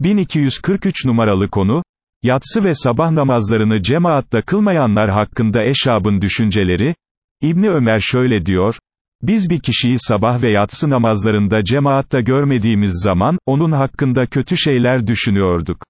1243 numaralı konu, yatsı ve sabah namazlarını cemaatta kılmayanlar hakkında eşabın düşünceleri, İbni Ömer şöyle diyor, biz bir kişiyi sabah ve yatsı namazlarında cemaatta görmediğimiz zaman, onun hakkında kötü şeyler düşünüyorduk.